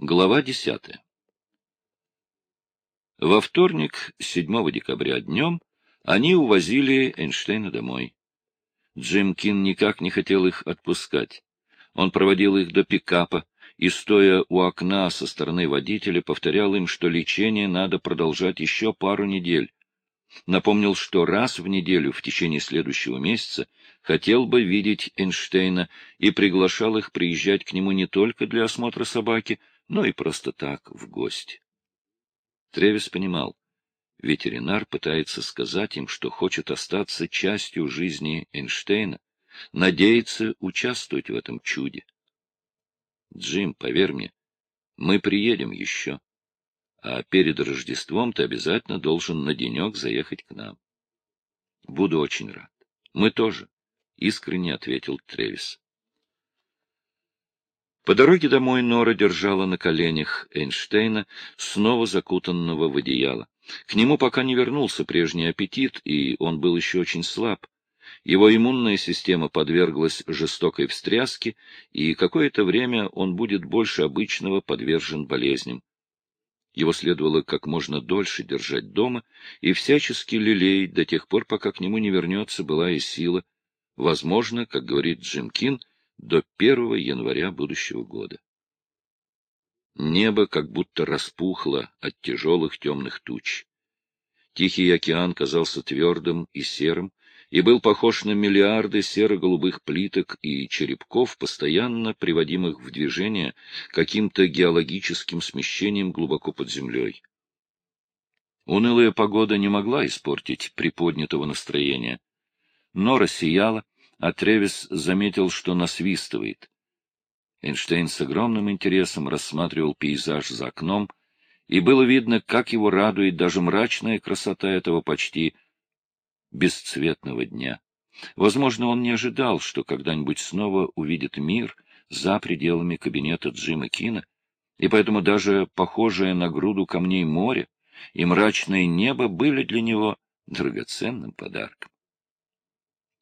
Глава десятая. Во вторник, 7 декабря днем, они увозили Эйнштейна домой. Джим Кин никак не хотел их отпускать. Он проводил их до пикапа и, стоя у окна со стороны водителя, повторял им, что лечение надо продолжать еще пару недель. Напомнил, что раз в неделю в течение следующего месяца хотел бы видеть Эйнштейна и приглашал их приезжать к нему не только для осмотра собаки, но и просто так, в гости. Тревис понимал, ветеринар пытается сказать им, что хочет остаться частью жизни Эйнштейна, надеется участвовать в этом чуде. Джим, поверь мне, мы приедем еще, а перед Рождеством ты обязательно должен на денек заехать к нам. Буду очень рад. Мы тоже, — искренне ответил Тревис. По дороге домой Нора держала на коленях Эйнштейна, снова закутанного в одеяло. К нему пока не вернулся прежний аппетит, и он был еще очень слаб. Его иммунная система подверглась жестокой встряске, и какое-то время он будет больше обычного подвержен болезням. Его следовало как можно дольше держать дома и всячески лелеять до тех пор, пока к нему не вернется былая сила, возможно, как говорит Джим Кин, до 1 января будущего года. Небо как будто распухло от тяжелых темных туч. Тихий океан казался твердым и серым, и был похож на миллиарды серо-голубых плиток и черепков, постоянно приводимых в движение каким-то геологическим смещением глубоко под землей. Унылая погода не могла испортить приподнятого настроения. Нора сияла, а Тревис заметил, что насвистывает. Эйнштейн с огромным интересом рассматривал пейзаж за окном, и было видно, как его радует даже мрачная красота этого почти бесцветного дня. Возможно, он не ожидал, что когда-нибудь снова увидит мир за пределами кабинета Джима Кина, и поэтому даже похожее на груду камней море и мрачное небо были для него драгоценным подарком.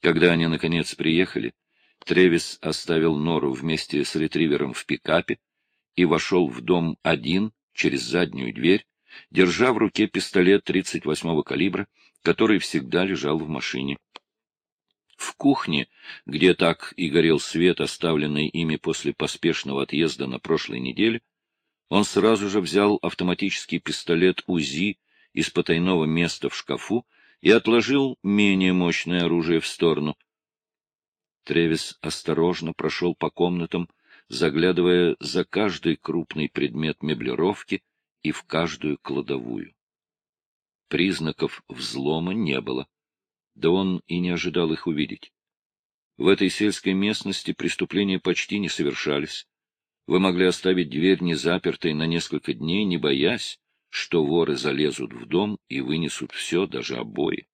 Когда они, наконец, приехали, Тревис оставил Нору вместе с ретривером в пикапе и вошел в дом один через заднюю дверь, держа в руке пистолет 38-го калибра, который всегда лежал в машине. В кухне, где так и горел свет, оставленный ими после поспешного отъезда на прошлой неделе, он сразу же взял автоматический пистолет УЗИ из потайного места в шкафу и отложил менее мощное оружие в сторону. Тревис осторожно прошел по комнатам, заглядывая за каждый крупный предмет меблировки и в каждую кладовую. Признаков взлома не было, да он и не ожидал их увидеть. В этой сельской местности преступления почти не совершались. Вы могли оставить дверь незапертой на несколько дней, не боясь, что воры залезут в дом и вынесут все, даже обои.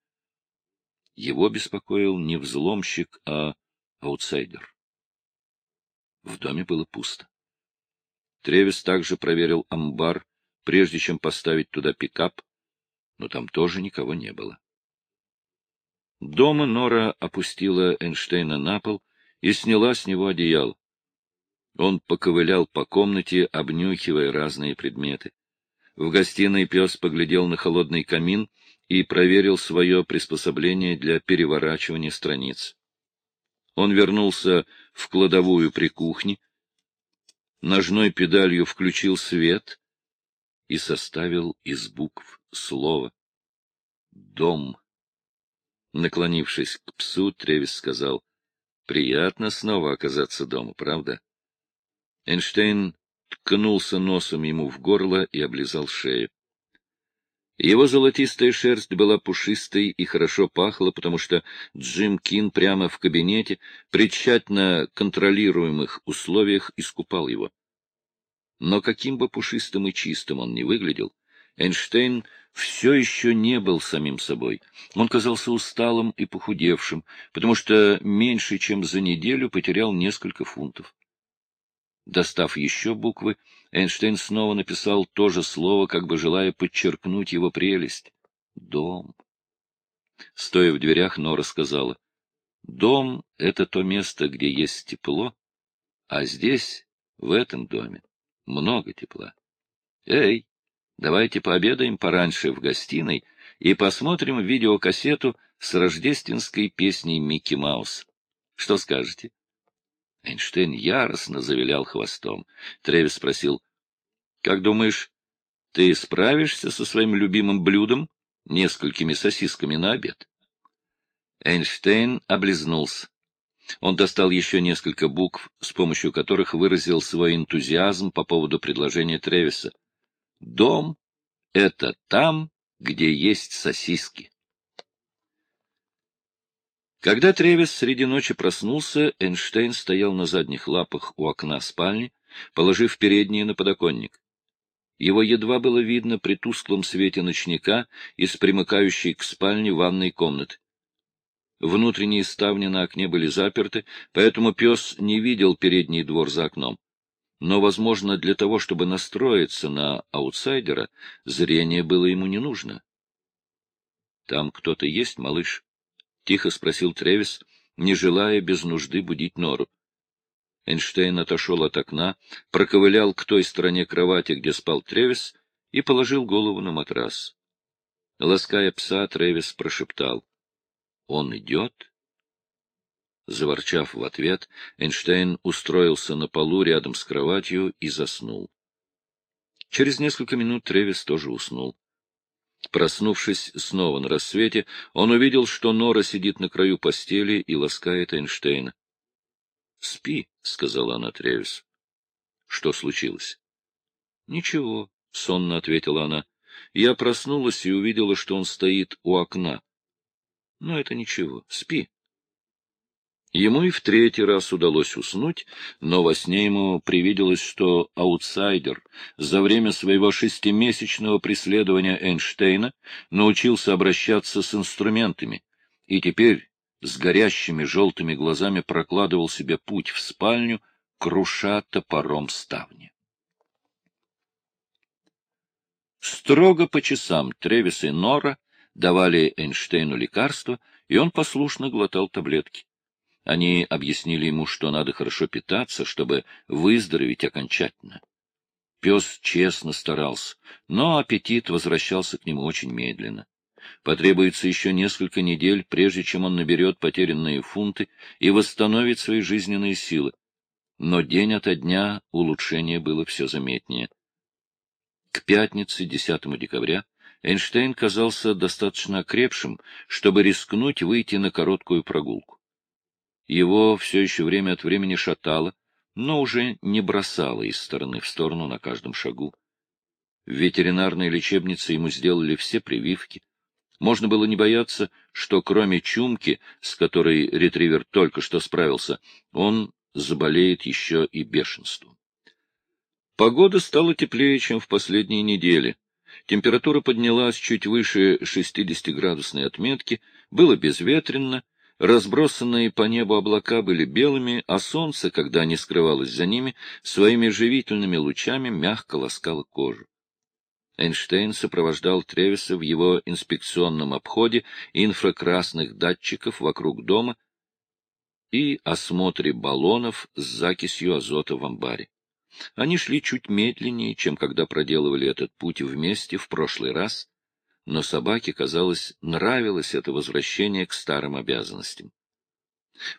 Его беспокоил не взломщик, а аутсайдер. В доме было пусто. Тревис также проверил амбар, прежде чем поставить туда пикап, но там тоже никого не было. Дома Нора опустила Эйнштейна на пол и сняла с него одеяло. Он поковылял по комнате, обнюхивая разные предметы. В гостиной пес поглядел на холодный камин и проверил свое приспособление для переворачивания страниц. Он вернулся в кладовую при кухне, ножной педалью включил свет и составил из букв слово «Дом». Наклонившись к псу, Тревис сказал, «Приятно снова оказаться дома, правда?» Эйнштейн ткнулся носом ему в горло и облизал шею. Его золотистая шерсть была пушистой и хорошо пахла, потому что Джим Кин прямо в кабинете при тщательно контролируемых условиях искупал его. Но каким бы пушистым и чистым он ни выглядел, Эйнштейн все еще не был самим собой. Он казался усталым и похудевшим, потому что меньше чем за неделю потерял несколько фунтов. Достав еще буквы, Эйнштейн снова написал то же слово, как бы желая подчеркнуть его прелесть. Дом. Стоя в дверях, Нора сказала, «Дом — это то место, где есть тепло, а здесь, в этом доме, много тепла. Эй, давайте пообедаем пораньше в гостиной и посмотрим видеокассету с рождественской песней Микки Маус. Что скажете? Эйнштейн яростно завилял хвостом. Тревис спросил, — Как думаешь, ты справишься со своим любимым блюдом, несколькими сосисками на обед? Эйнштейн облизнулся. Он достал еще несколько букв, с помощью которых выразил свой энтузиазм по поводу предложения Тревиса. «Дом — это там, где есть сосиски». Когда Тревис среди ночи проснулся, Эйнштейн стоял на задних лапах у окна спальни, положив передние на подоконник. Его едва было видно при тусклом свете ночника из примыкающей к спальне ванной комнаты. Внутренние ставни на окне были заперты, поэтому пес не видел передний двор за окном. Но, возможно, для того, чтобы настроиться на аутсайдера, зрение было ему не нужно. — Там кто-то есть, малыш? — тихо спросил Тревис, не желая без нужды будить Нору. Эйнштейн отошел от окна, проковылял к той стороне кровати, где спал Тревис, и положил голову на матрас. Лаская пса, Тревис прошептал. Он идет? Заворчав в ответ, Эйнштейн устроился на полу рядом с кроватью и заснул. Через несколько минут Тревис тоже уснул. Проснувшись снова на рассвете, он увидел, что Нора сидит на краю постели и ласкает Эйнштейна. — Спи, — сказала она Тревис. — Что случилось? — Ничего, — сонно ответила она. Я проснулась и увидела, что он стоит у окна. Но это ничего, спи. Ему и в третий раз удалось уснуть, но во сне ему привиделось, что аутсайдер за время своего шестимесячного преследования Эйнштейна научился обращаться с инструментами, и теперь с горящими желтыми глазами прокладывал себе путь в спальню, круша топором ставни. Строго по часам Тревис и Нора давали Эйнштейну лекарства, и он послушно глотал таблетки. Они объяснили ему, что надо хорошо питаться, чтобы выздороветь окончательно. Пес честно старался, но аппетит возвращался к нему очень медленно. Потребуется еще несколько недель, прежде чем он наберет потерянные фунты и восстановит свои жизненные силы. Но день ото дня улучшение было все заметнее. К пятнице, 10 декабря, Эйнштейн казался достаточно окрепшим, чтобы рискнуть выйти на короткую прогулку. Его все еще время от времени шатало, но уже не бросало из стороны в сторону на каждом шагу. В ветеринарной лечебнице ему сделали все прививки. Можно было не бояться, что кроме чумки, с которой ретривер только что справился, он заболеет еще и бешенством. Погода стала теплее, чем в последние недели. Температура поднялась чуть выше 60-градусной отметки, было безветренно, разбросанные по небу облака были белыми, а солнце, когда не скрывалось за ними, своими живительными лучами мягко ласкало кожу. Эйнштейн сопровождал Тревиса в его инспекционном обходе инфракрасных датчиков вокруг дома и осмотре баллонов с закисью азота в амбаре. Они шли чуть медленнее, чем когда проделывали этот путь вместе в прошлый раз, но собаке, казалось, нравилось это возвращение к старым обязанностям.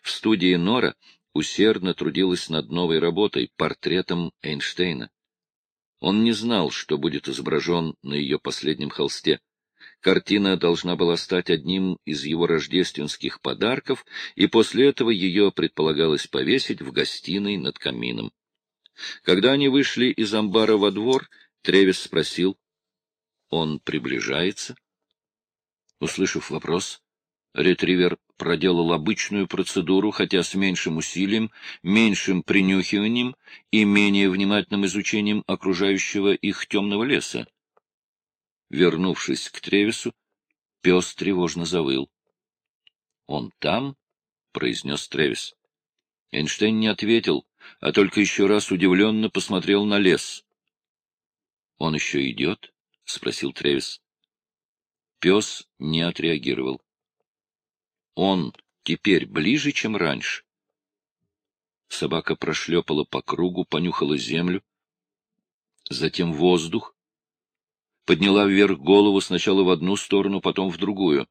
В студии Нора усердно трудилась над новой работой, портретом Эйнштейна. Он не знал, что будет изображен на ее последнем холсте. Картина должна была стать одним из его рождественских подарков, и после этого ее предполагалось повесить в гостиной над камином. Когда они вышли из амбара во двор, Тревис спросил, «Он приближается?» Услышав вопрос, ретривер проделал обычную процедуру, хотя с меньшим усилием, меньшим принюхиванием и менее внимательным изучением окружающего их темного леса. Вернувшись к Тревису, пес тревожно завыл. — Он там? — произнес Тревис. Эйнштейн не ответил, а только еще раз удивленно посмотрел на лес. — Он еще идет? — спросил Тревис. Пес не отреагировал. — Он теперь ближе, чем раньше. Собака прошлепала по кругу, понюхала землю. затем воздух. Подняла вверх голову сначала в одну сторону, потом в другую.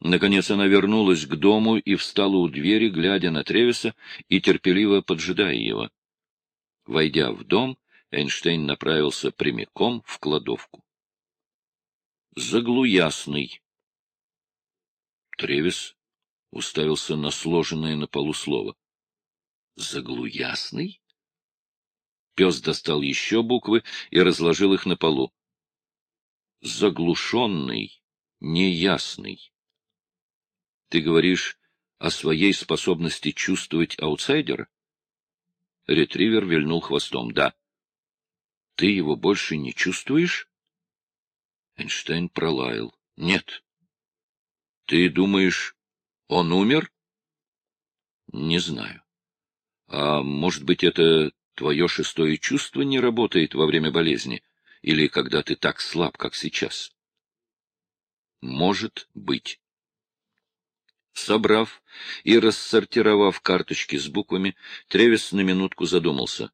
Наконец она вернулась к дому и встала у двери, глядя на Тревиса и терпеливо поджидая его. Войдя в дом, Эйнштейн направился прямиком в кладовку. Заглуясный. Тревис уставился на сложенное на полу слово. Заглуясный? Пес достал еще буквы и разложил их на полу. Заглушенный, неясный. Ты говоришь о своей способности чувствовать аутсайдера? Ретривер вильнул хвостом. Да. Ты его больше не чувствуешь? Эйнштейн пролаял. Нет. Ты думаешь, он умер? Не знаю. А может быть, это твое шестое чувство не работает во время болезни? Или когда ты так слаб, как сейчас? Может быть. Собрав и рассортировав карточки с буквами, Тревис на минутку задумался.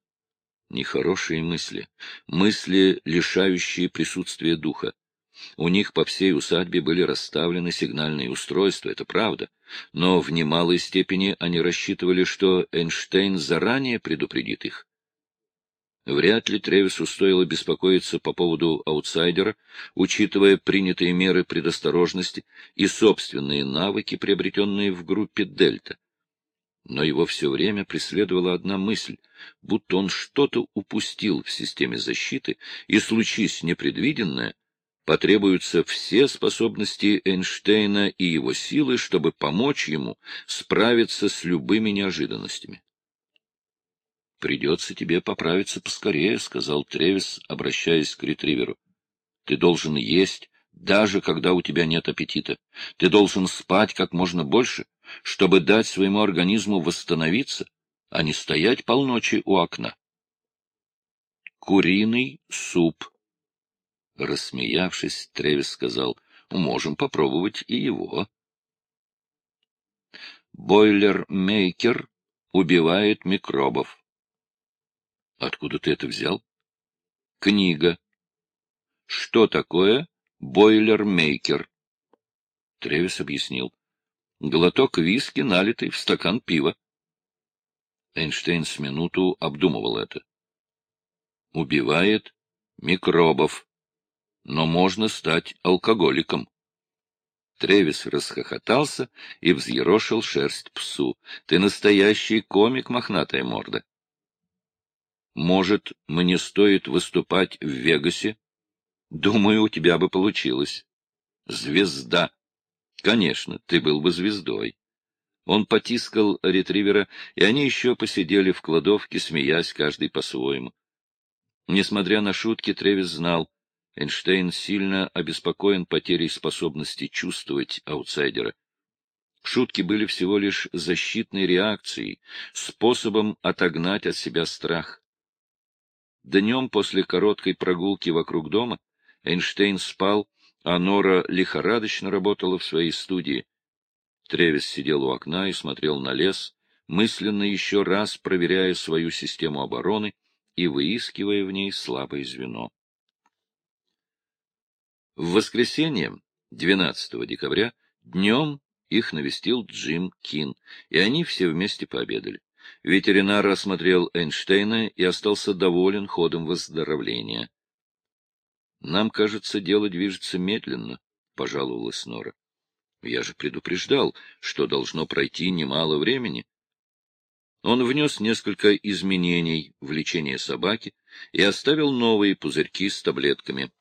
Нехорошие мысли, мысли, лишающие присутствия духа. У них по всей усадьбе были расставлены сигнальные устройства, это правда, но в немалой степени они рассчитывали, что Эйнштейн заранее предупредит их. Вряд ли Тревису стоило беспокоиться по поводу аутсайдера, учитывая принятые меры предосторожности и собственные навыки, приобретенные в группе «Дельта». Но его все время преследовала одна мысль, будто он что-то упустил в системе защиты, и, случись непредвиденное, потребуются все способности Эйнштейна и его силы, чтобы помочь ему справиться с любыми неожиданностями. — Придется тебе поправиться поскорее, — сказал Тревис, обращаясь к ретриверу. — Ты должен есть, даже когда у тебя нет аппетита. Ты должен спать как можно больше, чтобы дать своему организму восстановиться, а не стоять полночи у окна. Куриный суп. Рассмеявшись, Тревис сказал, — можем попробовать и его. Бойлер-мейкер убивает микробов. Откуда ты это взял? Книга. Что такое бойлер-мейкер? Тревис объяснил. Глоток виски, налитый в стакан пива. Эйнштейн с минуту обдумывал это. Убивает микробов, но можно стать алкоголиком. Тревис расхохотался и взъерошил шерсть псу. — Ты настоящий комик, мохнатая морда. Может, мне стоит выступать в Вегасе? Думаю, у тебя бы получилось. Звезда. Конечно, ты был бы звездой. Он потискал ретривера, и они еще посидели в кладовке, смеясь каждый по-своему. Несмотря на шутки, Тревис знал, Эйнштейн сильно обеспокоен потерей способности чувствовать аутсайдера. Шутки были всего лишь защитной реакцией, способом отогнать от себя страх. Днем после короткой прогулки вокруг дома Эйнштейн спал, а Нора лихорадочно работала в своей студии. Тревис сидел у окна и смотрел на лес, мысленно еще раз проверяя свою систему обороны и выискивая в ней слабое звено. В воскресенье, 12 декабря, днем их навестил Джим Кин, и они все вместе пообедали. Ветеринар осмотрел Эйнштейна и остался доволен ходом выздоровления. — Нам, кажется, дело движется медленно, — пожаловалась Нора. — Я же предупреждал, что должно пройти немало времени. Он внес несколько изменений в лечение собаки и оставил новые пузырьки с таблетками.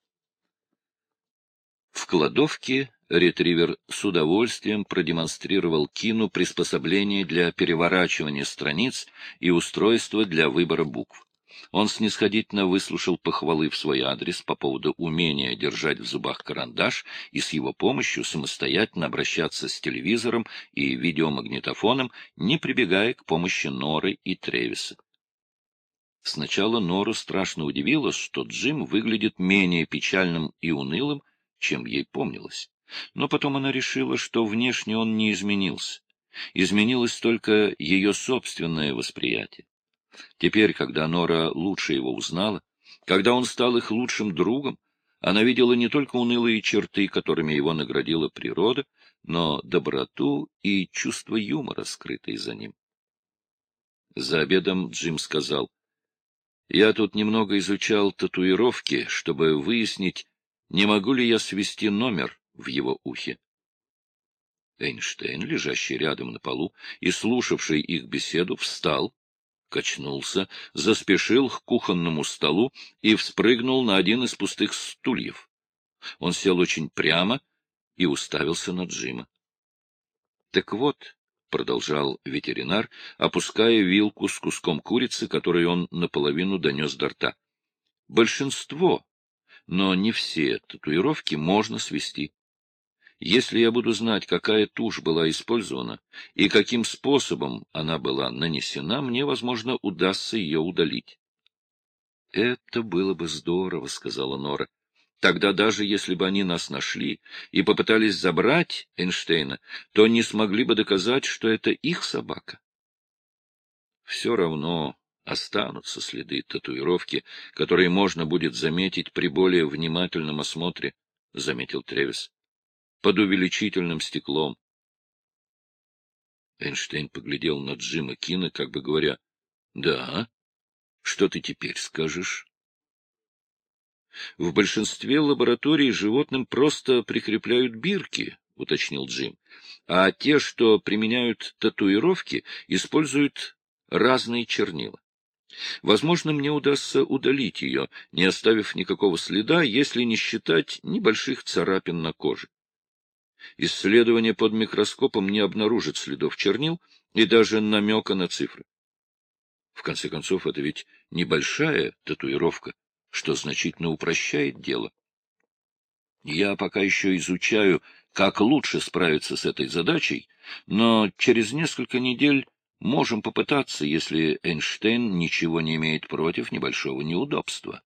В кладовке ретривер с удовольствием продемонстрировал Кину приспособление для переворачивания страниц и устройство для выбора букв. Он снисходительно выслушал похвалы в свой адрес по поводу умения держать в зубах карандаш и с его помощью самостоятельно обращаться с телевизором и видеомагнитофоном, не прибегая к помощи Норы и Тревиса. Сначала Нору страшно удивило, что Джим выглядит менее печальным и унылым, чем ей помнилось. Но потом она решила, что внешне он не изменился. Изменилось только ее собственное восприятие. Теперь, когда Нора лучше его узнала, Когда он стал их лучшим другом, она видела не только унылые черты, которыми его наградила природа, но доброту и чувство юмора, скрытые за ним. За обедом Джим сказал, «Я тут немного изучал татуировки, чтобы выяснить, не могу ли я свести номер в его ухе. Эйнштейн, лежащий рядом на полу и слушавший их беседу, встал, качнулся, заспешил к кухонному столу и вспрыгнул на один из пустых стульев. Он сел очень прямо и уставился на Джима. — Так вот, — продолжал ветеринар, опуская вилку с куском курицы, который он наполовину донес до рта. — Большинство, но не все татуировки можно свести. Если я буду знать, какая тушь была использована и каким способом она была нанесена, мне, возможно, удастся ее удалить. — Это было бы здорово, — сказала Нора. Тогда даже если бы они нас нашли и попытались забрать Эйнштейна, то не смогли бы доказать, что это их собака. Все равно останутся следы татуировки, которые можно будет заметить при более внимательном осмотре, — заметил Тревис под увеличительным стеклом. Эйнштейн поглядел на Джима Кина, как бы говоря, — Да, что ты теперь скажешь? В большинстве лабораторий животным просто прикрепляют бирки, — уточнил Джим, — а те, что применяют татуировки, используют разные чернила. Возможно, мне удастся удалить ее, не оставив никакого следа, если не считать небольших царапин на коже. Исследование под микроскопом не обнаружит следов чернил и даже намека на цифры. В конце концов, это ведь небольшая татуировка, что значительно упрощает дело. Я пока еще изучаю, как лучше справиться с этой задачей, но через несколько недель можем попытаться, если Эйнштейн ничего не имеет против небольшого неудобства.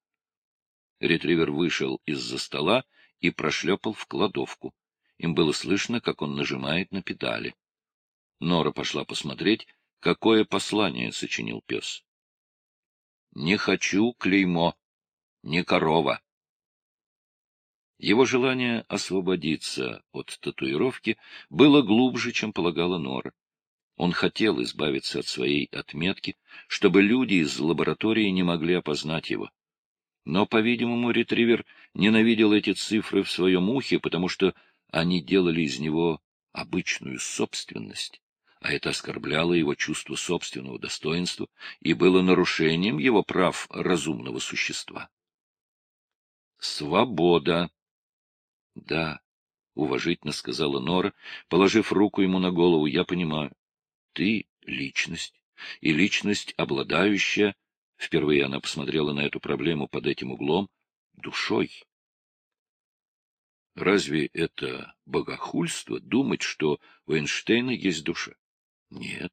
Ретривер вышел из-за стола и прошлепал в кладовку. Им было слышно, как он нажимает на педали. Нора пошла посмотреть, какое послание сочинил пес. «Не хочу клеймо, не корова». Его желание освободиться от татуировки было глубже, чем полагала Нора. Он хотел избавиться от своей отметки, чтобы люди из лаборатории не могли опознать его. Но, по-видимому, ретривер ненавидел эти цифры в своем ухе, потому что они делали из него обычную собственность, а это оскорбляло его чувство собственного достоинства и было нарушением его прав разумного существа. Свобода. Да, уважительно сказала Нора, положив руку ему на голову, я понимаю. Ты — личность, и личность, обладающая, впервые она посмотрела на эту проблему под этим углом, душой. Разве это богохульство думать, что у Эйнштейна есть душа? Нет.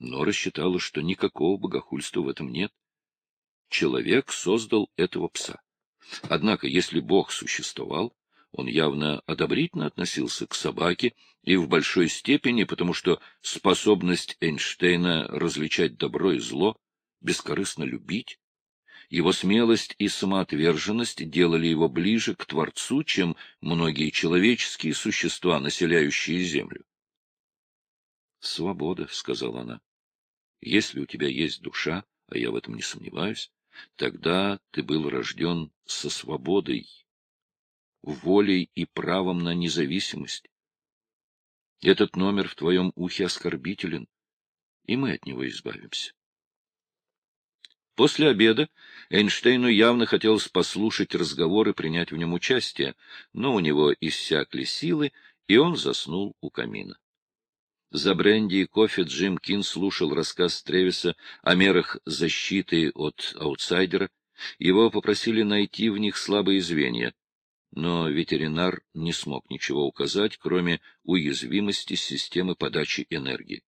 Но рассчитала, что никакого богохульства в этом нет. Человек создал этого пса. Однако, если Бог существовал, он явно одобрительно относился к собаке и в большой степени, потому что способность Эйнштейна различать добро и зло, бескорыстно любить, его смелость и самоотверженность делали его ближе к Творцу, чем многие человеческие существа, населяющие Землю. «Свобода», — сказала она. «Если у тебя есть душа, а я в этом не сомневаюсь, тогда ты был рожден со свободой, волей и правом на независимость. Этот номер в твоем ухе оскорбителен, и мы от него избавимся. После обеда Эйнштейну явно хотелось послушать разговор и принять в нем участие, но у него иссякли силы, и он заснул у камина. За бренди и кофе Джим Кин слушал рассказ Тревиса о мерах защиты от аутсайдера. Его попросили найти в них слабые звенья, но ветеринар не смог ничего указать, кроме уязвимости системы подачи энергии.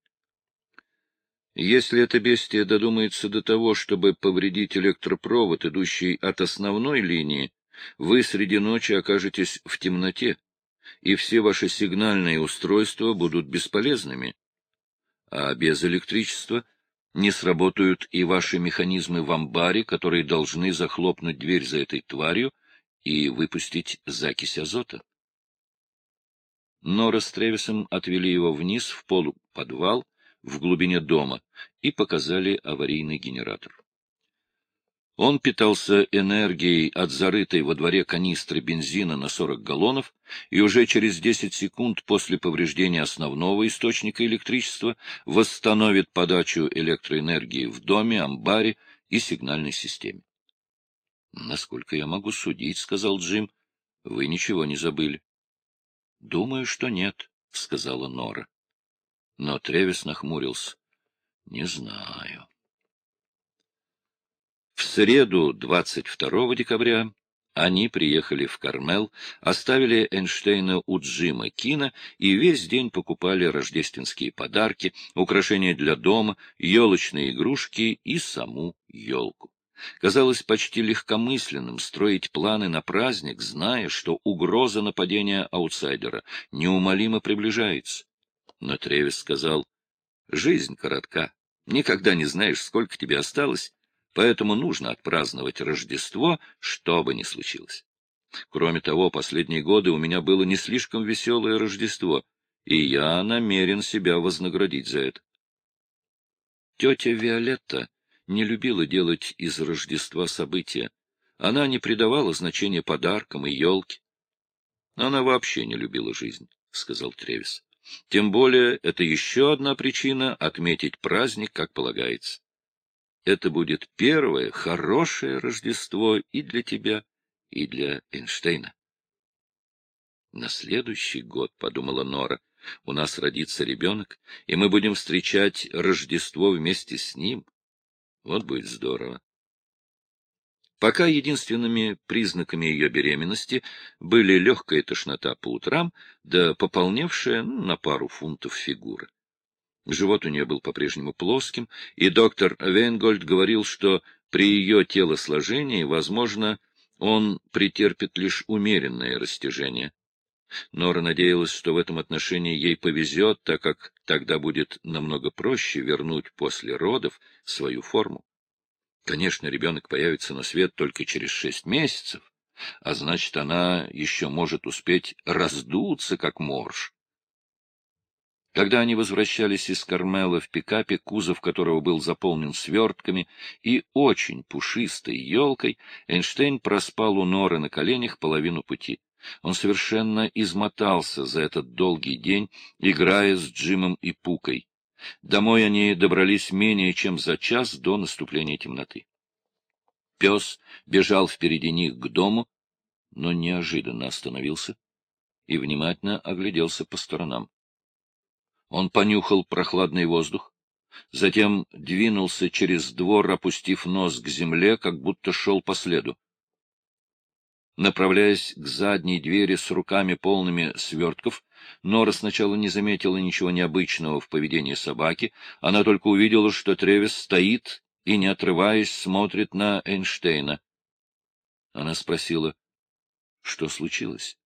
Если это бестия додумается до того, чтобы повредить электропровод, идущий от основной линии, вы среди ночи окажетесь в темноте, и все ваши сигнальные устройства будут бесполезными. А без электричества Не сработают и ваши механизмы в амбаре, которые должны захлопнуть дверь за этой тварью и выпустить закись азота. Нора с Тревисом отвели его вниз в полуподвал в глубине дома и показали аварийный генератор. Он питался энергией от зарытой во дворе канистры бензина на 40 галлонов, и уже через 10 секунд после повреждения основного источника электричества восстановит подачу электроэнергии в доме, амбаре и сигнальной системе. — Насколько я могу судить, — сказал Джим, — вы ничего не забыли. — Думаю, что нет, — сказала Нора. Но Тревис нахмурился. — Не знаю. В среду, 22 декабря, они приехали в Кармел, оставили Эйнштейна у Джима Кина и весь день покупали рождественские подарки, украшения для дома, елочные игрушки и саму елку. Казалось почти легкомысленным строить планы на праздник, зная, что угроза нападения аутсайдера неумолимо приближается. Но Тревис сказал, — Жизнь коротка, никогда не знаешь, сколько тебе осталось, Поэтому нужно отпраздновать Рождество, что бы ни случилось. Кроме того, последние годы у меня было не слишком веселое Рождество, и я намерен себя вознаградить за это. Тетя Виолетта не любила делать из Рождества события. Она не придавала значения подаркам и елке. Она вообще не любила жизнь, — сказал Тревис. Тем более это еще одна причина отметить праздник, как полагается. Это будет первое хорошее Рождество и для тебя, и для Эйнштейна. На следующий год, — подумала Нора, — у нас родится ребенок, и мы будем встречать Рождество вместе с ним. Вот будет здорово. Пока единственными признаками ее беременности были легкая тошнота по утрам, да пополневшая ну, на пару фунтов фигура. Живот у нее был по-прежнему плоским, и доктор Вейнгольд говорил, что при ее телосложении, возможно, он претерпит лишь умеренное растяжение. Нора надеялась, что в этом отношении ей повезет, так как тогда будет намного проще вернуть после родов свою форму. Конечно, ребенок появится на свет только через шесть месяцев, а значит, она еще может успеть раздуться, как морж. Когда они возвращались из Кармела в пикапе, кузов которого был заполнен свертками и очень пушистой елкой, Эйнштейн проспал у Норы на коленях половину пути. Он совершенно измотался за этот долгий день, играя с Джимом и Пукой. Домой они добрались менее чем за час до наступления темноты. Пес бежал впереди них к дому, но неожиданно остановился и внимательно огляделся по сторонам. Он понюхал прохладный воздух, затем двинулся через двор, опустив нос к земле, как будто шел по следу. Направляясь к задней двери с руками полными свертков, Нора сначала не заметила ничего необычного в поведении собаки, она только увидела, что Тревис стоит и, не отрываясь, смотрит на Эйнштейна. Она спросила, что случилось.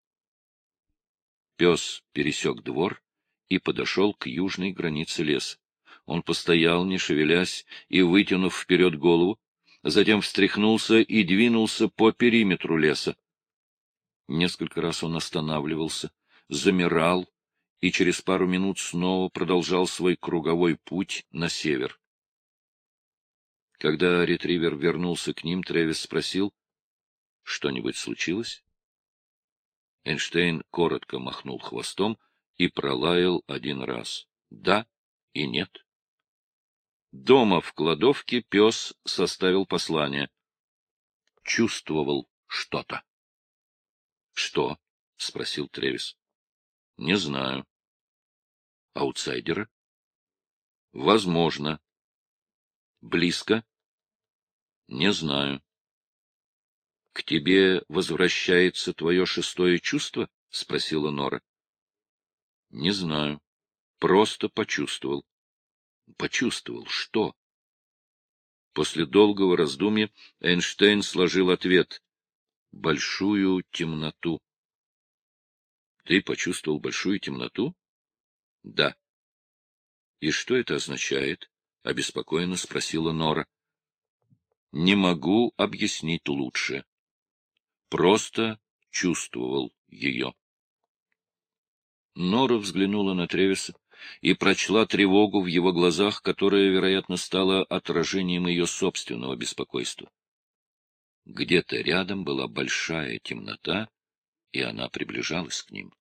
Пес пересек двор и подошел к южной границе леса. Он постоял, не шевелясь, и, вытянув вперед голову, затем встряхнулся и двинулся по периметру леса. Несколько раз он останавливался, замирал и через пару минут снова продолжал свой круговой путь на север. Когда ретривер вернулся к ним, Тревис спросил, что-нибудь случилось? Эйнштейн коротко махнул хвостом, и пролаял один раз. Да и нет. Дома в кладовке пес составил послание. Чувствовал что-то. — Что? — спросил Тревис. — Не знаю. — Аутсайдера? — Возможно. — Близко? — Не знаю. — К тебе возвращается твое шестое чувство? — спросила Нора. — Не знаю. Просто почувствовал. — Почувствовал что? После долгого раздумья Эйнштейн сложил ответ. — Большую темноту. — Ты почувствовал большую темноту? — Да. — И что это означает? — обеспокоенно спросила Нора. — Не могу объяснить лучше. Просто чувствовал ее. Нора взглянула на Тревиса и прочла тревогу в его глазах, которая, вероятно, стала отражением ее собственного беспокойства. Где-то рядом была большая темнота, и она приближалась к ним.